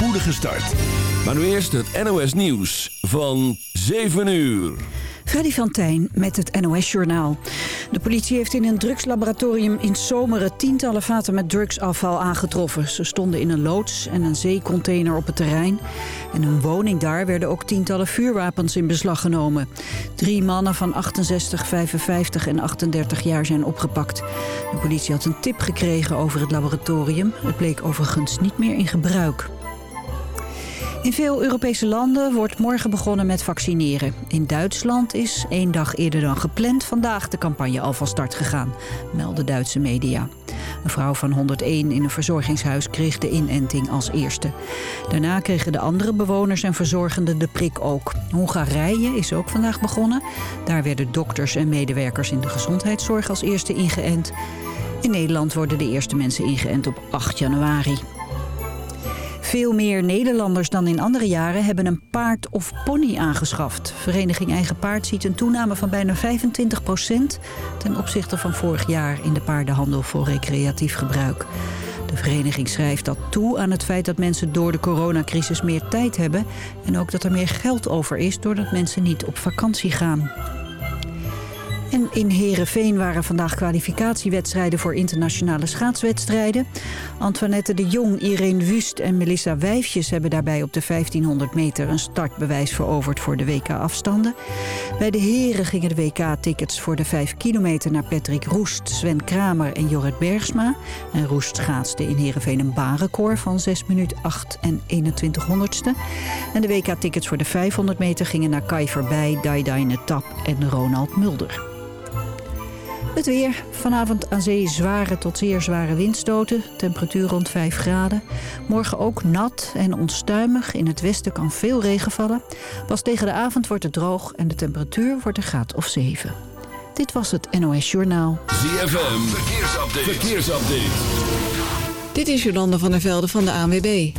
spoedige start. Maar nu eerst het NOS Nieuws van 7 uur. Freddy van Tijn met het NOS-journaal. De politie heeft in een drugslaboratorium in Zomeren tientallen vaten met drugsafval aangetroffen. Ze stonden in een loods en een zeecontainer op het terrein. En een woning daar werden ook tientallen vuurwapens in beslag genomen. Drie mannen van 68, 55 en 38 jaar zijn opgepakt. De politie had een tip gekregen over het laboratorium. Het bleek overigens niet meer in gebruik. In veel Europese landen wordt morgen begonnen met vaccineren. In Duitsland is één dag eerder dan gepland vandaag de campagne al van start gegaan, melden Duitse media. Een vrouw van 101 in een verzorgingshuis kreeg de inenting als eerste. Daarna kregen de andere bewoners en verzorgenden de prik ook. Hongarije is ook vandaag begonnen. Daar werden dokters en medewerkers in de gezondheidszorg als eerste ingeënt. In Nederland worden de eerste mensen ingeënt op 8 januari. Veel meer Nederlanders dan in andere jaren hebben een paard of pony aangeschaft. Vereniging Eigen Paard ziet een toename van bijna 25% ten opzichte van vorig jaar in de paardenhandel voor recreatief gebruik. De vereniging schrijft dat toe aan het feit dat mensen door de coronacrisis meer tijd hebben... en ook dat er meer geld over is doordat mensen niet op vakantie gaan. En in Heerenveen waren vandaag kwalificatiewedstrijden voor internationale schaatswedstrijden. Antoinette de Jong, Irene Wust en Melissa Wijfjes hebben daarbij op de 1500 meter een startbewijs veroverd voor de WK-afstanden. Bij de heren gingen de WK-tickets voor de 5 kilometer naar Patrick Roest, Sven Kramer en Jorrit Bergsma. En Roest schaatste in Heerenveen een baanrecord van 6 minuten 8 en 21 honderdste. En de WK-tickets voor de 500 meter gingen naar Kai Verbij, Daidaine Tap en Ronald Mulder. Het weer. Vanavond aan zee zware tot zeer zware windstoten. Temperatuur rond 5 graden. Morgen ook nat en onstuimig. In het westen kan veel regen vallen. Pas tegen de avond wordt het droog en de temperatuur wordt een graad of 7. Dit was het NOS Journaal. ZFM. Verkeersupdate. Verkeersupdate. Dit is Jolanda van der Velde van de ANWB.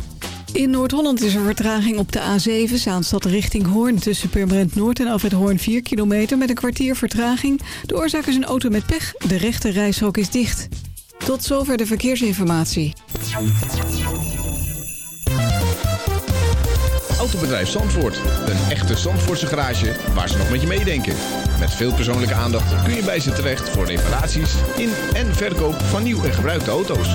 In Noord-Holland is er vertraging op de A7, Zaanstad richting Hoorn... tussen Purmerend Noord en Alfred Hoorn 4 kilometer met een kwartier vertraging. De oorzaak is een auto met pech. De rechte reishok is dicht. Tot zover de verkeersinformatie. Autobedrijf Zandvoort. Een echte Zandvoortse garage waar ze nog met je meedenken. Met veel persoonlijke aandacht kun je bij ze terecht... voor reparaties in en verkoop van nieuw en gebruikte auto's.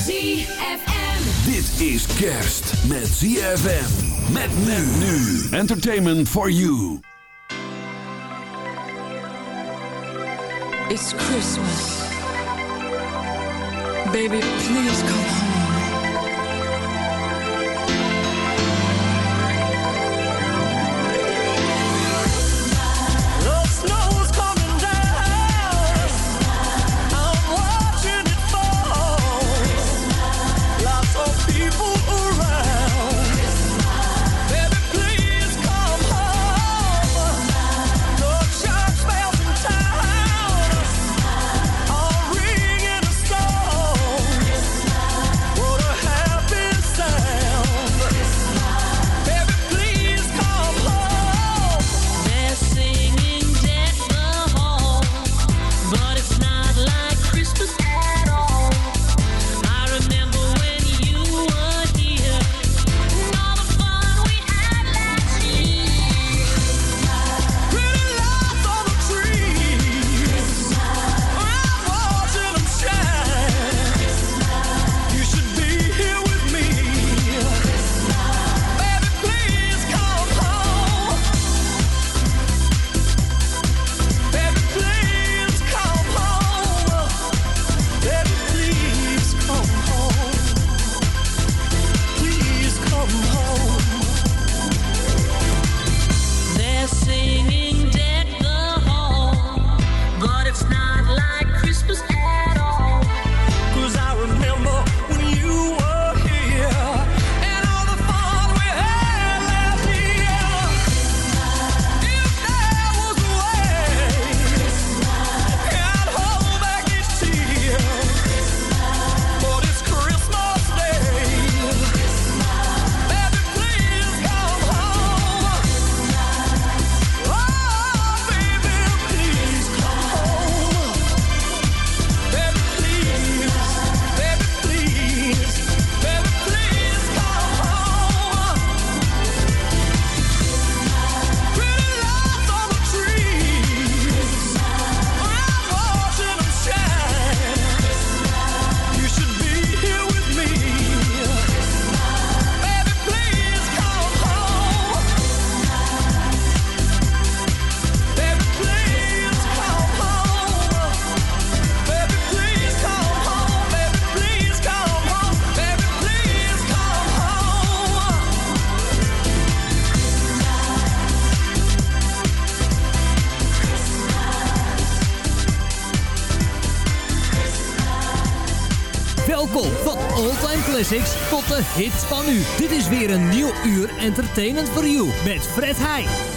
ZFM. Dit is kerst met ZFM. Met men nu. Entertainment for you. It's Christmas. Baby, please come home. hit van u. Dit is weer een nieuw uur Entertainment for You met Fred Heij.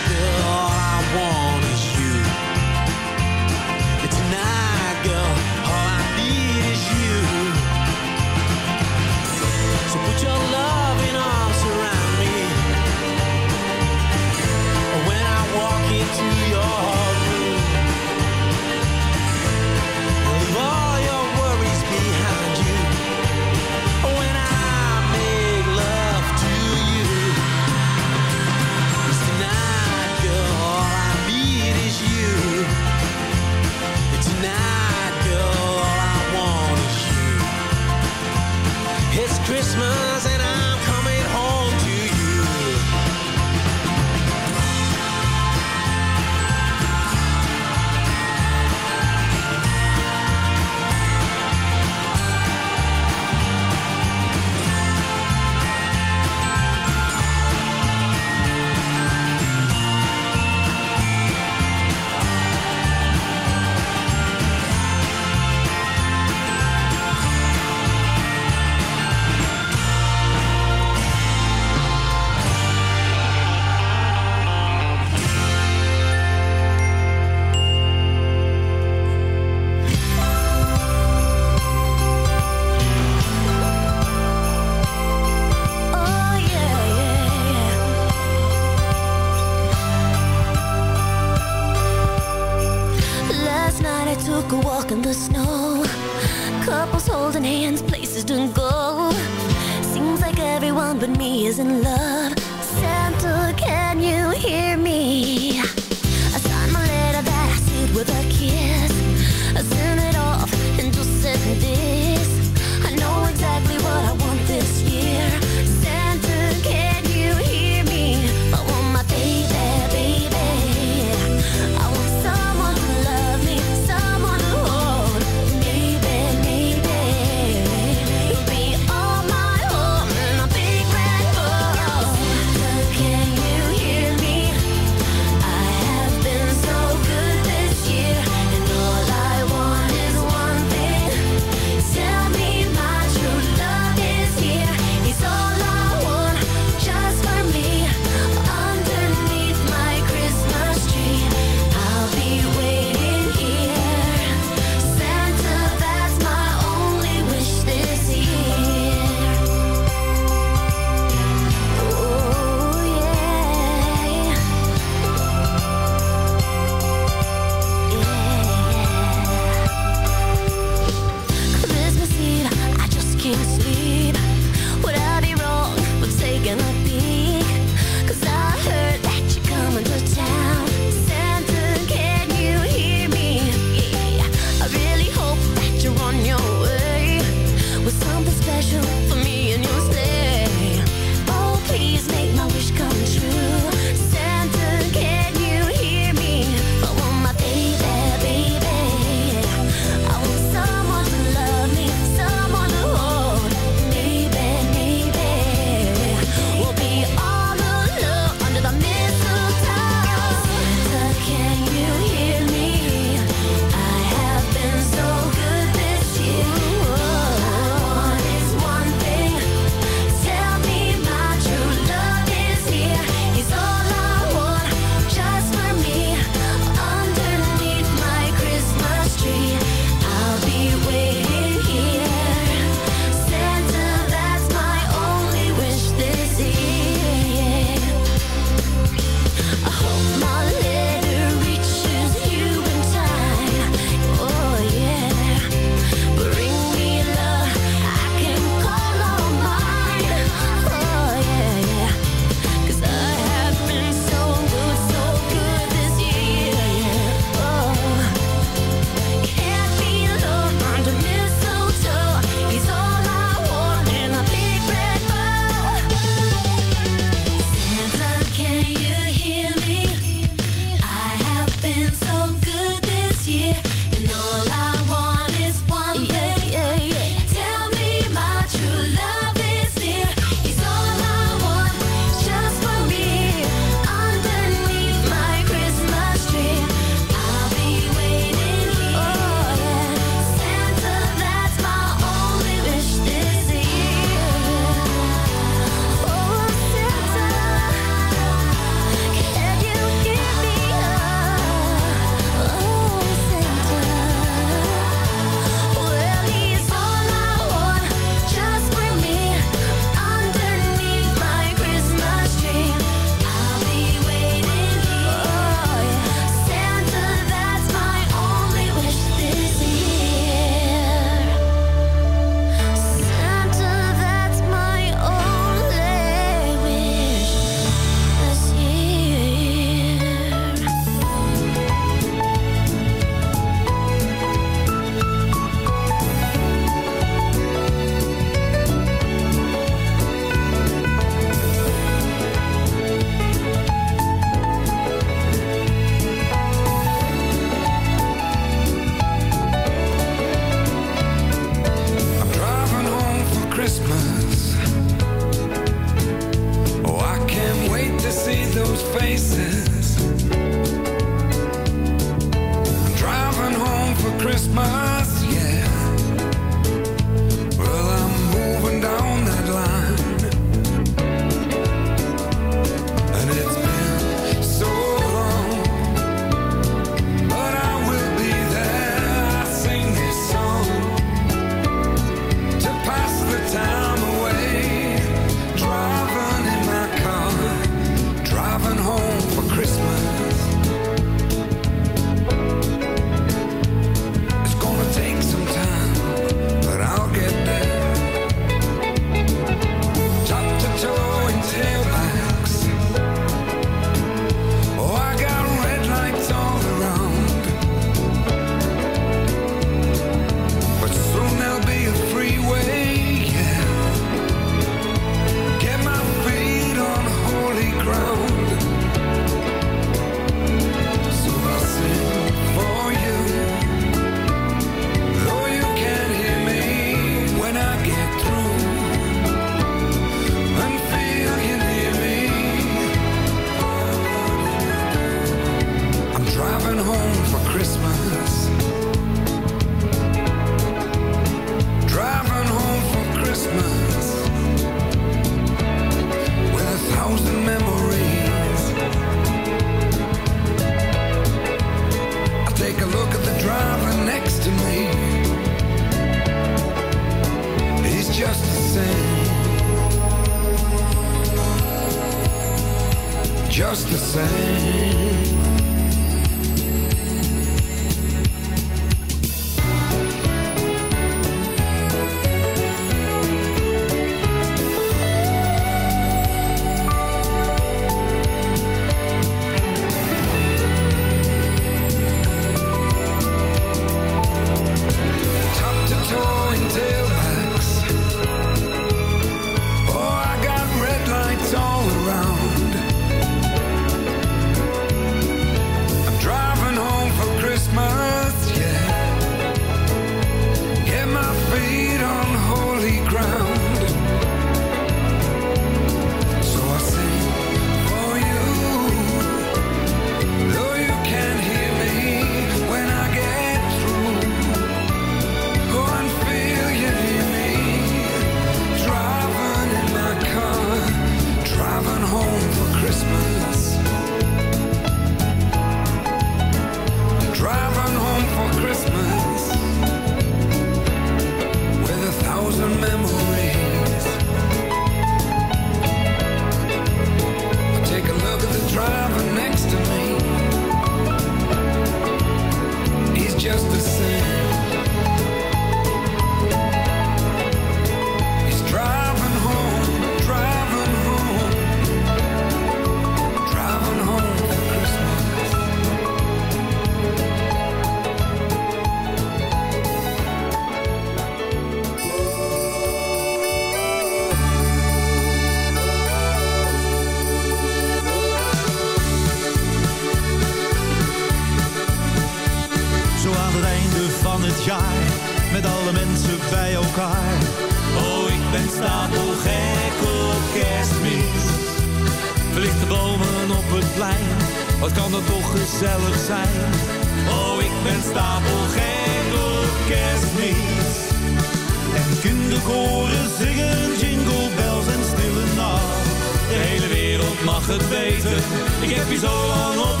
Kinderkoren zingen jingle bells en stille nacht. De hele wereld mag het weten, ik heb hier zo lang op.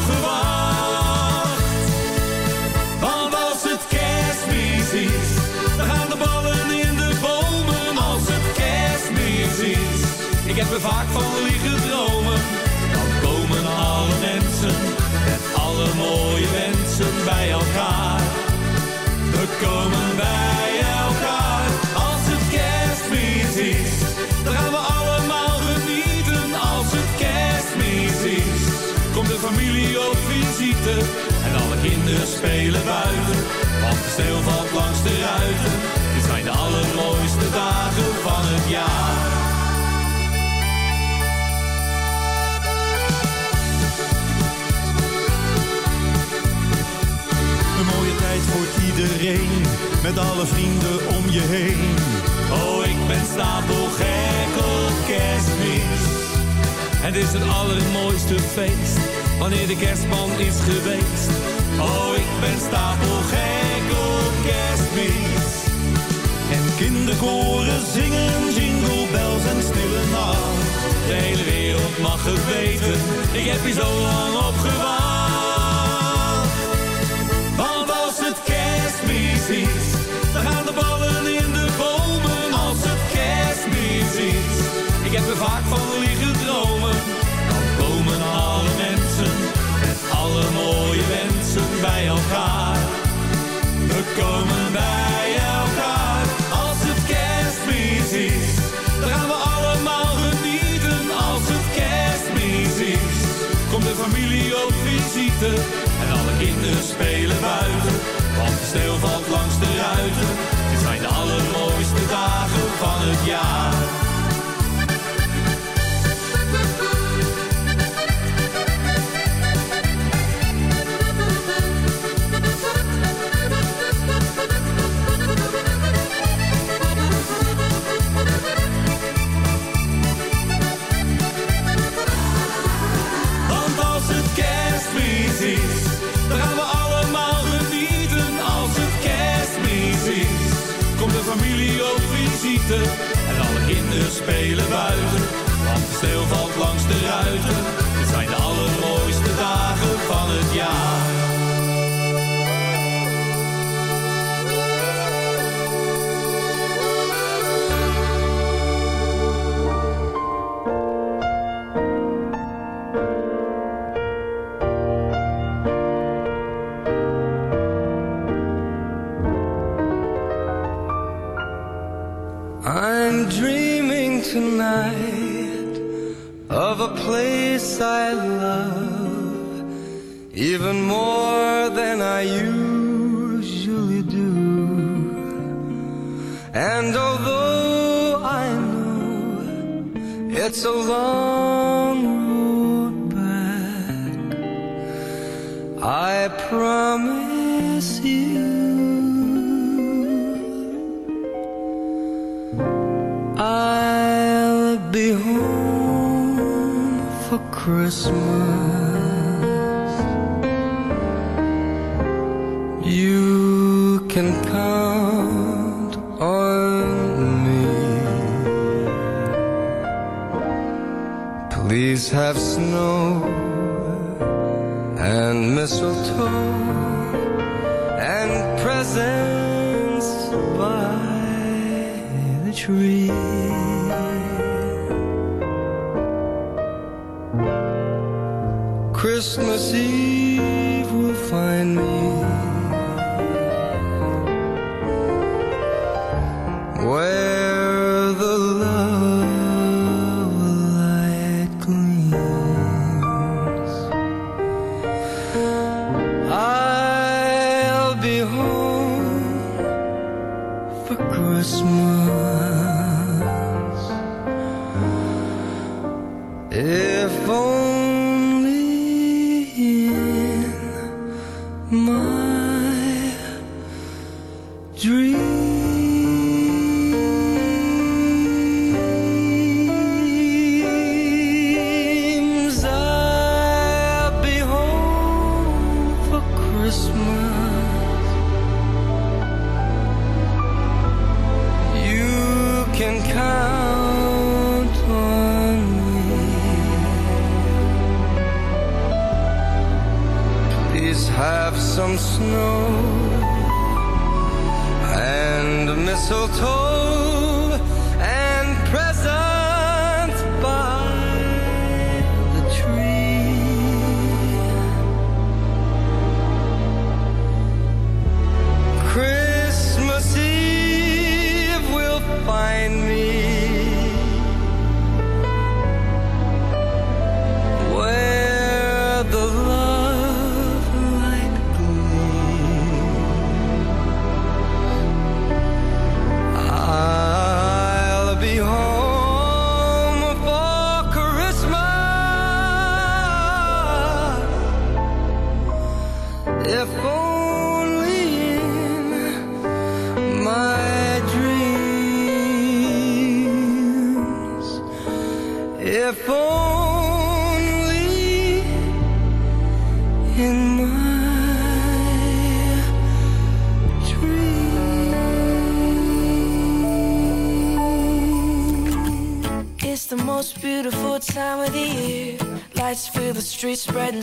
Want als het kerstmis is, dan gaan de ballen in de bomen. Als het kerstmis is, ik heb er vaak van liggen dromen. Dan komen alle mensen met alle mooie wensen bij elkaar. We komen bij spelen buiten. Want de sneeuw valt langs de ruiten. Dit zijn de allermooiste dagen van het jaar. Een mooie tijd voor iedereen, met alle vrienden om je heen. Oh, ik ben stapelgek op kerstmis. Het is het allermooiste feest, wanneer de kerstman is geweest. Oh, ik ben stapelgek op kerstmis. En kinderkoren zingen jingle bells en stille nacht. De hele wereld mag het weten, ik heb hier zo lang op gewacht. Want als het kerstmis is, dan gaan de ballen in de bomen. Als het kerstmis is, ik heb er vaak van liggen dromen. Dan komen alle mensen met alle mooie wensen bij elkaar. We komen bij elkaar als het kerstmis is. Dan gaan we allemaal genieten als het kerstmis is. Komt de familie op visite en alle kinderen spelen buiten. Want de sneeuw valt langs de ruiten. Dit zijn de allermooiste dagen van het jaar. En alle kinderen spelen buiten. Want de sneeuw valt langs de ruiten, het zijn de allermooiste dagen van het jaar. I love even more than I usually do. And although I know it's a long road back, I promise Christmas. You can count on me. Please have snow and mistletoe and presents by the tree. Christmas Eve will find me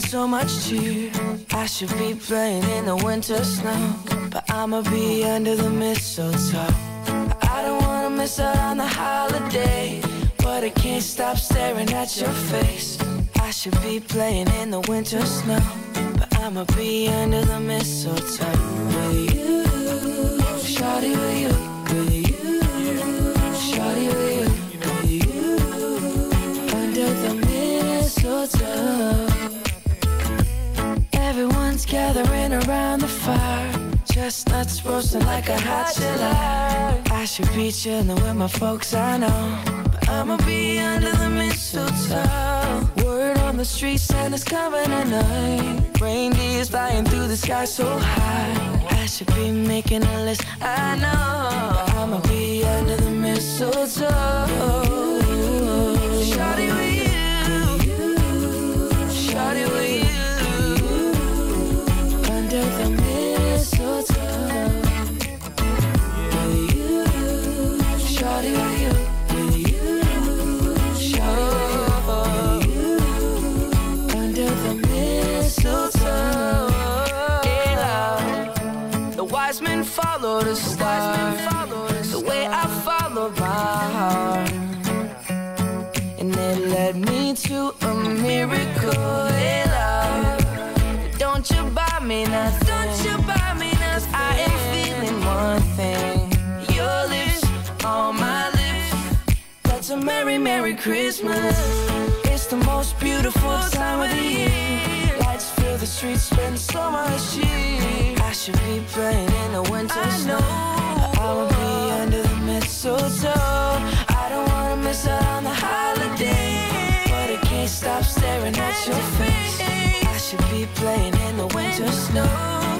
so much cheer. I should be playing in the winter snow, but I'ma be under the mistletoe. I don't wanna miss out on the holiday, but I can't stop staring at your face. I should be playing in the winter snow, but I'ma be under the mistletoe with you, shawty with you, Chestnuts roasting like a hot July. I should be chilling with my folks, I know. But I'ma be under the mistletoe. Word on the street, Santa's coming tonight. Reindeer's flying through the sky so high. I should be making a list, I know. But I'ma be under the mistletoe. Shawty Christmas. It's the most beautiful time of the year. Lights fill the streets, spend so much cheer. I should be playing in the winter snow. I will be under the mistletoe. I don't wanna miss out on the holiday, but I can't stop staring at your face. I should be playing in the winter snow,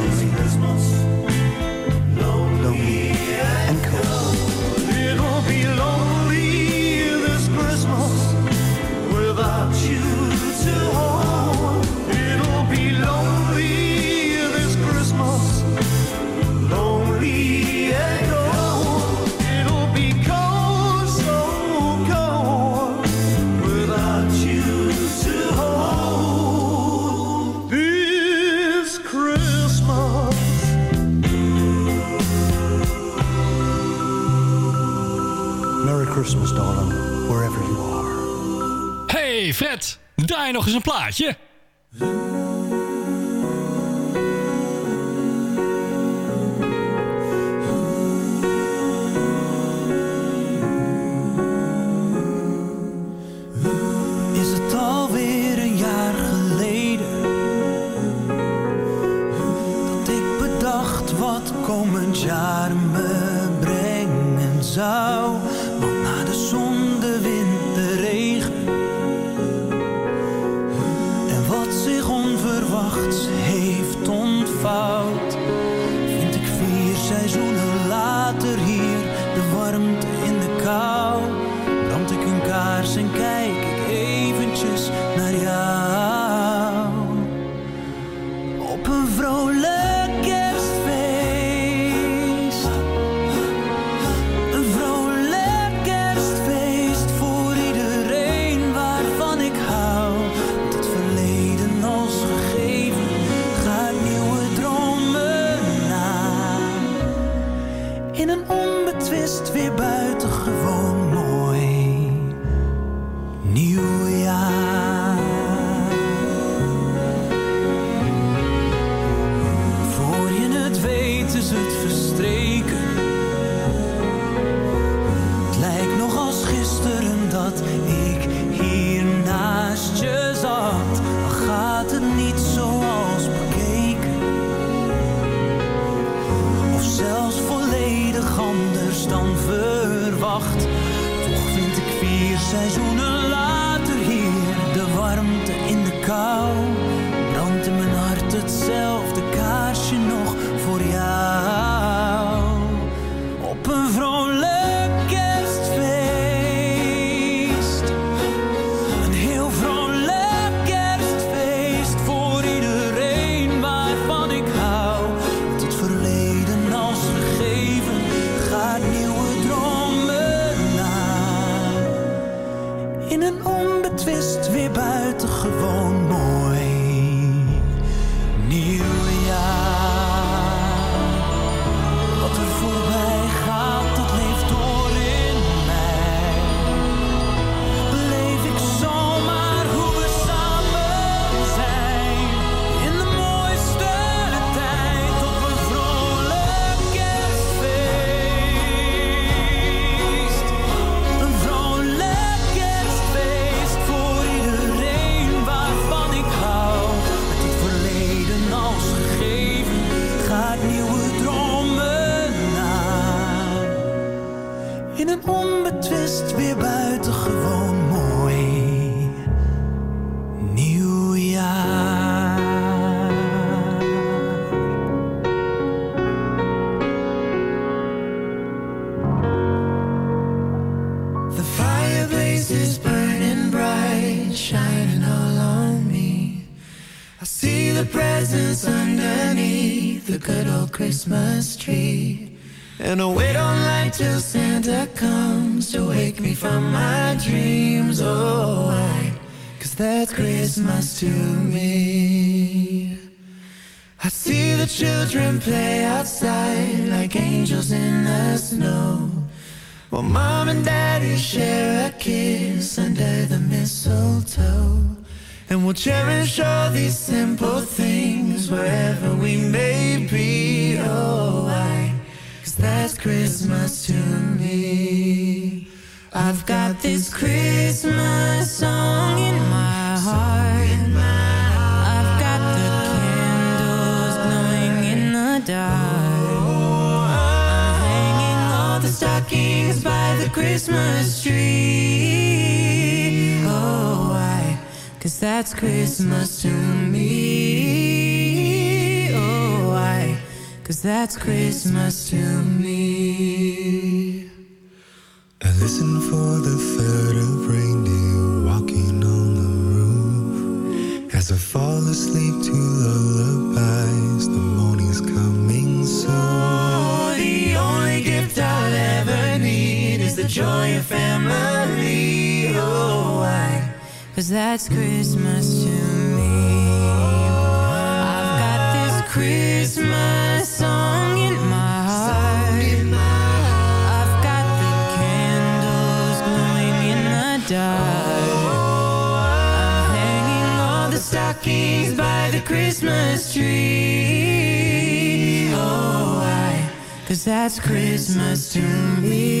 Daar nog eens een plaatje. And I wait on light till Santa comes To wake me from my dreams. Oh, I Cause that's Christmas to me. I see the children play outside Like angels in the snow. While mom and daddy share a kiss Under the mistletoe. And we'll cherish all these simple Christmas tree. Oh, why? Cause that's Christmas to me. Oh, why? Cause that's Christmas to me. I listen for the third of reindeer walking on the roof. As I fall asleep to lullabies, the morning's coming soon. Need is the joy of family. Oh, why? Cause that's Christmas to me. I've got this Christmas song in my heart. I've got the candles glowing in the dark. I'm hanging all the stockings by the Christmas tree. Oh, why? Cause that's Christmas to me.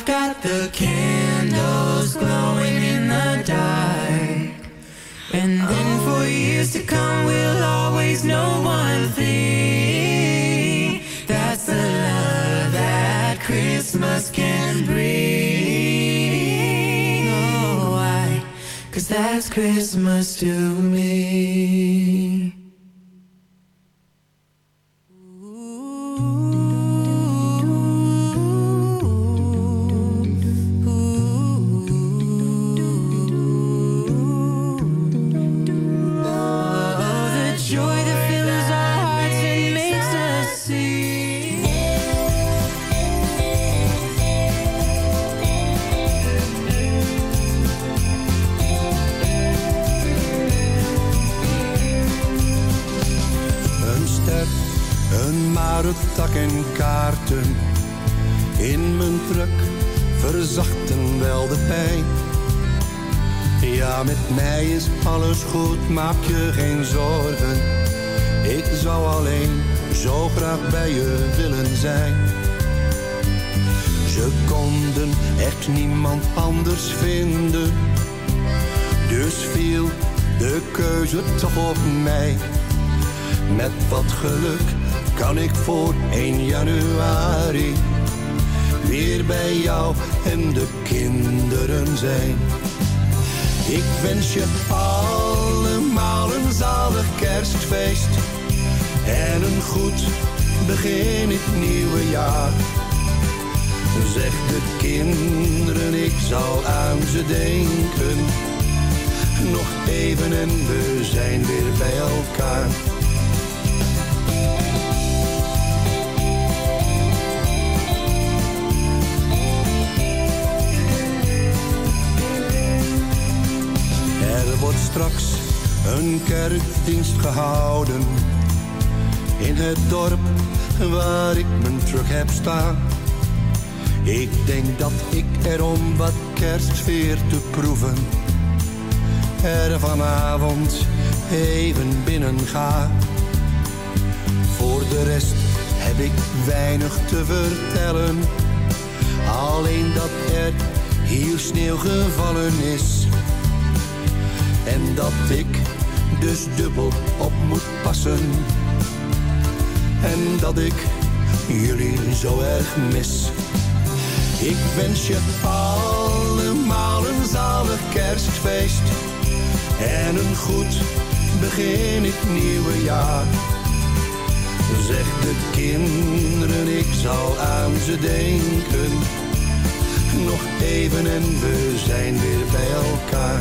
I've got the candles glowing in the dark. And then for years to come, we'll always know one thing. That's the love that Christmas can bring. Oh, why? Cause that's Christmas to me. Mij is alles goed, maak je geen zorgen. Ik zou alleen zo graag bij je willen zijn. Ze konden echt niemand anders vinden. Dus viel de keuze toch op mij. Met wat geluk kan ik voor 1 januari weer bij jou en de kinderen zijn. Ik wens je allemaal een zalig kerstfeest en een goed begin het nieuwe jaar. Zeg de kinderen, ik zal aan ze denken. Nog even en we zijn weer bij elkaar. Straks een kerkdienst gehouden in het dorp waar ik mijn truck heb staan. Ik denk dat ik er om wat kerstsfeer te proeven er vanavond even binnen ga. Voor de rest heb ik weinig te vertellen, alleen dat er hier sneeuw gevallen is. En dat ik dus dubbel op moet passen. En dat ik jullie zo erg mis. Ik wens je allemaal een zalig kerstfeest. En een goed begin het nieuwe jaar. Zeg de kinderen, ik zal aan ze denken. Nog even en we zijn weer bij elkaar.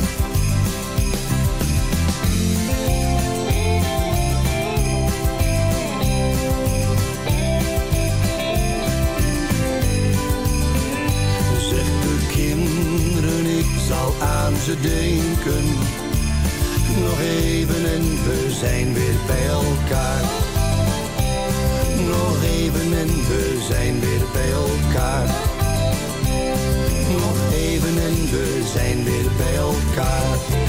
Ze denken. Nog even en we zijn weer bij elkaar. Nog even en we zijn weer bij elkaar. Nog even en we zijn weer bij elkaar.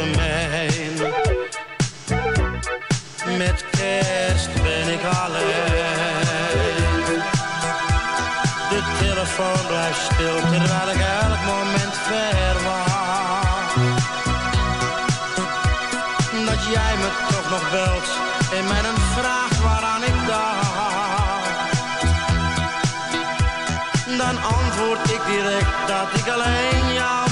kerst ben ik alleen. De telefoon blijft stil terwijl ik elk moment verwacht. Dat jij me toch nog belt en mij dan vraagt waaraan ik dacht. Dan antwoord ik direct dat ik alleen jouw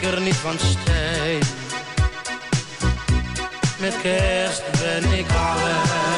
zeker niet van steen. Met kerst ben ik alleen.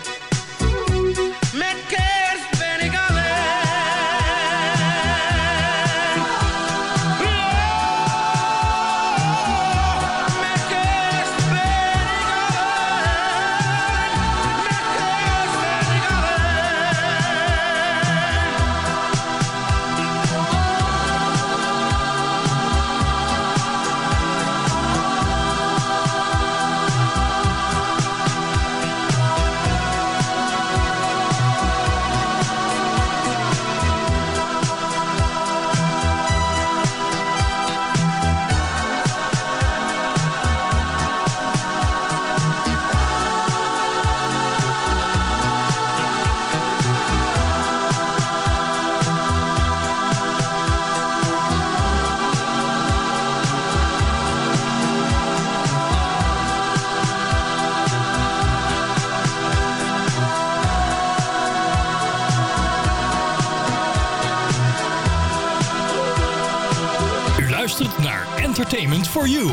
For You.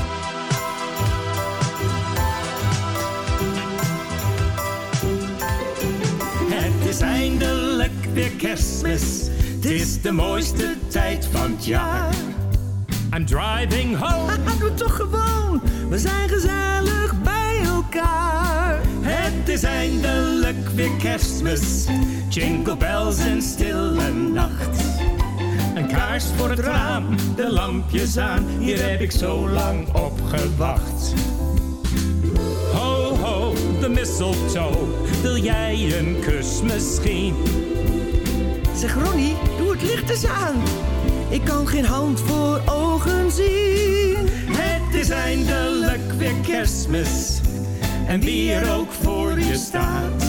Het is eindelijk weer kerstmis. Het is de mooiste tijd van het jaar. I'm driving home. Doe toch gewoon. We zijn gezellig bij elkaar. Het is eindelijk weer kerstmis. Jingle bells en nacht. Voor het raam, de lampjes aan. Hier heb ik zo lang op gewacht. Ho, ho, de mistletoe. Wil jij een kus misschien? Zeg Ronnie, doe het licht eens aan. Ik kan geen hand voor ogen zien. Het is eindelijk weer kerstmis. En wie er ook voor je staat.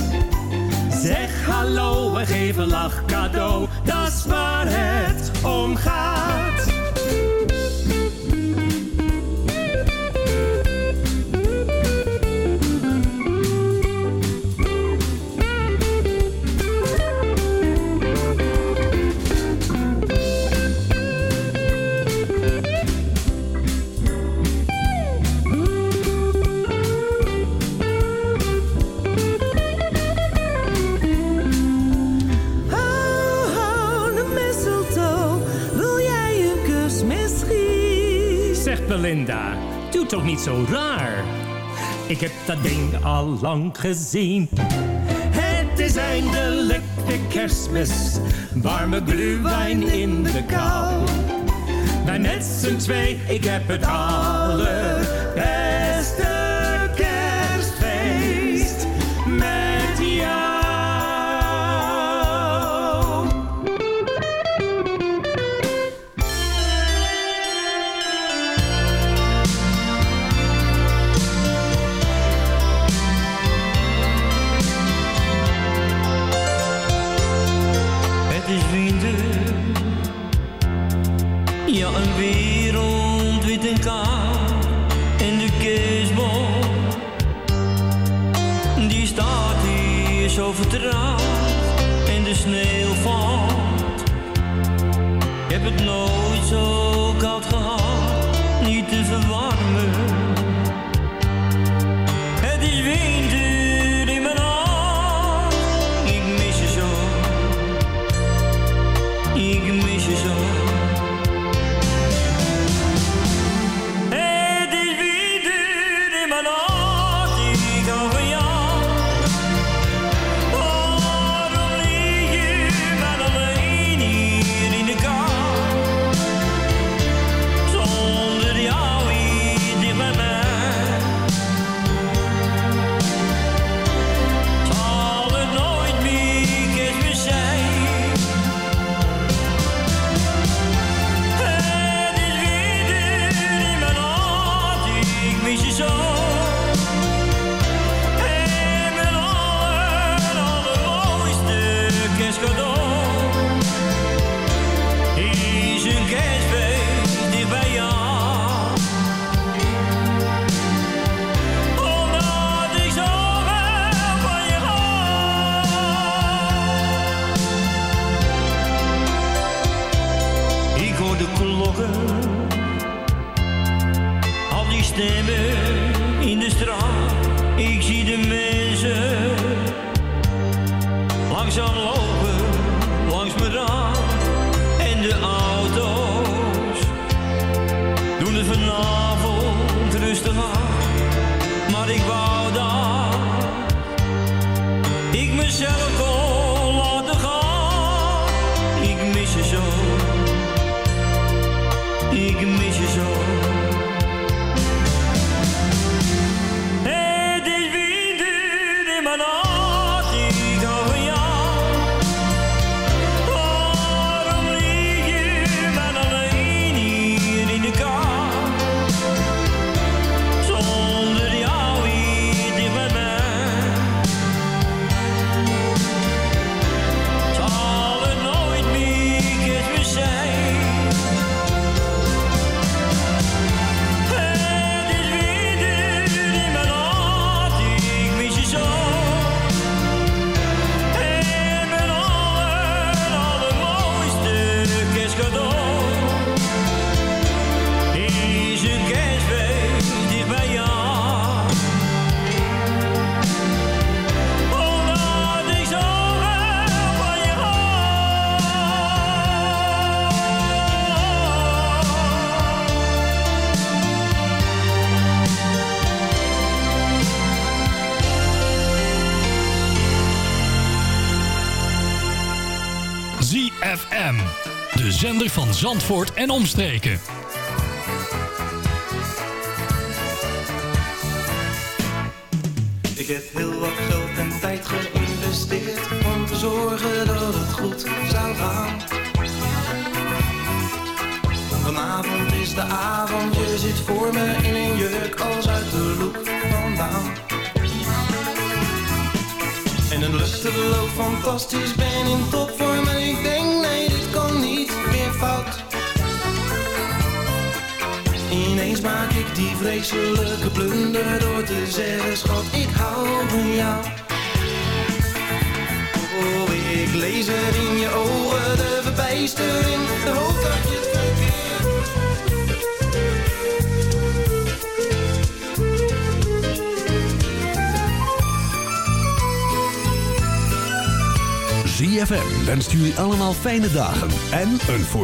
Zeg hallo en geef een lach cadeau. Dat is waar het om gaat. Belinda, doe toch niet zo raar. Ik heb dat ding al lang gezien. Het is eindelijk weer kerstmis. Warme glühwein in de kou. Wij met z'n twee, ik heb het allerbeste vertrouwd. En de sneeuw valt, ik heb het nooit zo koud gehad, niet te verwarmen. Van Zandvoort en omstreken. Ik heb heel wat geld en tijd geïnvesteerd om te zorgen dat het goed zou gaan. Vanavond is de avond, je zit voor me in een jurk als uit de loop vandaan. En het luchten loopt fantastisch, vreselijke blunder door te zeggen Schat, ik hou van jou. Oh, ik lees het in je ogen, de verbijstering De hoop dat je het verkeert. ZFM wenst jullie allemaal fijne dagen en een voorspoedig